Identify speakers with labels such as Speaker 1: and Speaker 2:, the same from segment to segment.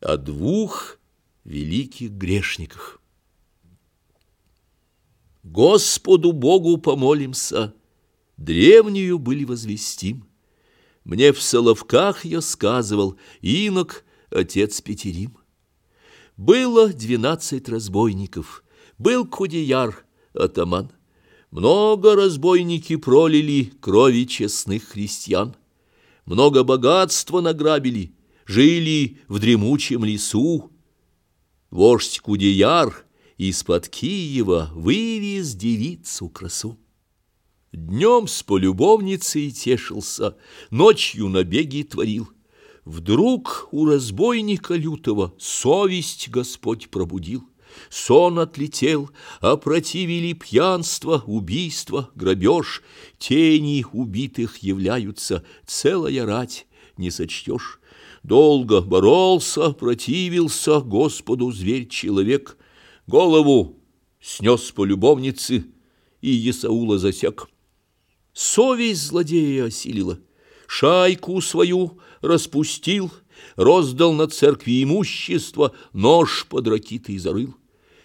Speaker 1: о двух великих грешниках. Господу Богу помолимся, древнюю были возвестим. Мне в Соловках я сказывал, инок, отец Петерим. Было двенадцать разбойников, был Кудеяр, атаман. Много разбойники пролили крови честных христиан. Много богатства награбили, жили в дремучем лесу. Вождь Кудеяр из-под Киева вывез девицу красу. Днем с полюбовницей тешился, ночью набеги творил. Вдруг у разбойника лютого совесть Господь пробудил. Сон отлетел, опротивили пьянство, убийство, грабеж. Тени убитых являются, целая рать, не сочтешь. Долго боролся, противился Господу зверь-человек. Голову снес по любовнице и Исаула засек. Совесть злодея осилила, шайку свою распустил, Роздал на церкви имущество, нож под ракитой зарыл.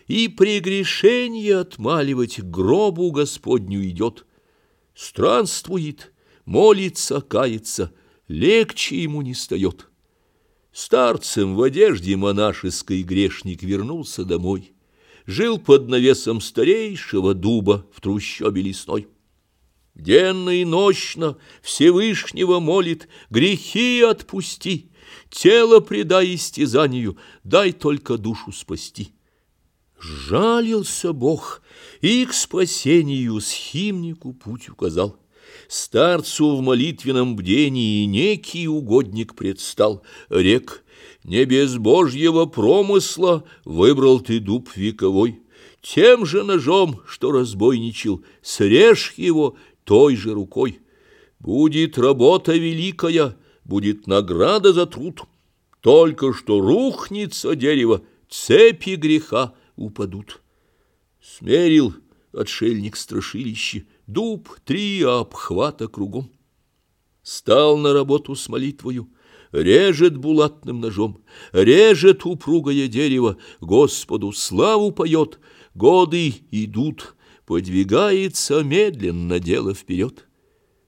Speaker 1: И прегрешение отмаливать к гробу Господню идет. Странствует, молится, кается, легче ему не стает. Старцем в одежде монашеской грешник вернулся домой. Жил под навесом старейшего дуба в трущобе лесной. Денно и ночно Всевышнего молит, грехи отпусти, тело предай истязанию, дай только душу спасти. Жалился Бог и к спасению схимнику путь указал. Старцу в молитвенном бдении некий угодник предстал, рек, не без божьего промысла выбрал ты дуб вековой. Тем же ножом, что разбойничал, срежь его той же рукой. Будет работа великая, будет награда за труд. Только что рухнется дерево, цепи греха упадут. Смерил отшельник страшилище, дуб три обхвата кругом. Стал на работу с молитвою, режет булатным ножом, режет упругое дерево, Господу славу поет, годы идут, подвигается медленно дело вперед.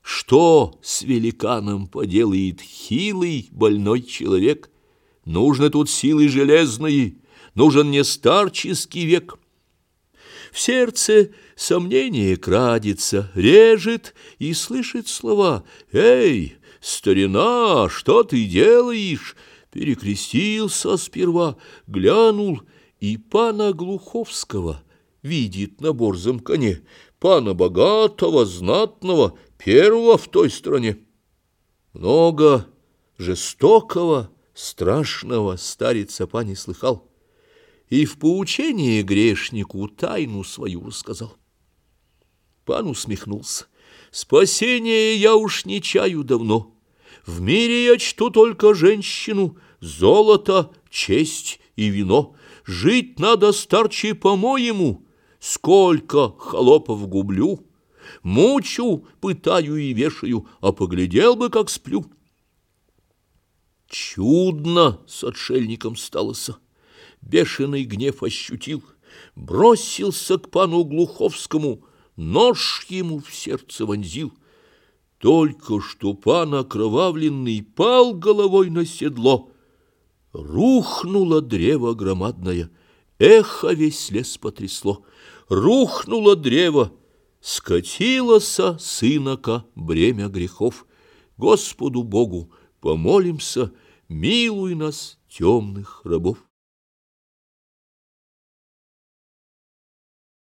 Speaker 1: Что с великаном поделает хилый больной человек? Нужно тут силы железные, нужен не старческий век. В сердце сомнение крадется, режет и слышит слова «Эй, старина, что ты делаешь?» Перекрестился сперва, глянул и пана Глуховского видит на борзом коне, пана богатого, знатного, первого в той стране. Много жестокого, страшного старец Апа не слыхал и в поучение грешнику тайну свою рассказал. Пан усмехнулся. «Спасение я уж не чаю давно. В мире я чту только женщину, золото, честь и вино. Жить надо старче по-моему. Сколько холопов гублю, мучу, пытаю и вешаю, а поглядел бы, как сплю». Чудно с отшельником сталося бешеный гнев ощутил, бросился к пану Глуховскому, нож ему в сердце вонзил. Только что пан окровавленный пал головой на седло, рухнуло древо громадное, эхо весь лес потрясло, рухнуло древо, скатилося сынока бремя грехов. Господу Богу помолимся, милуй нас, темных рабов.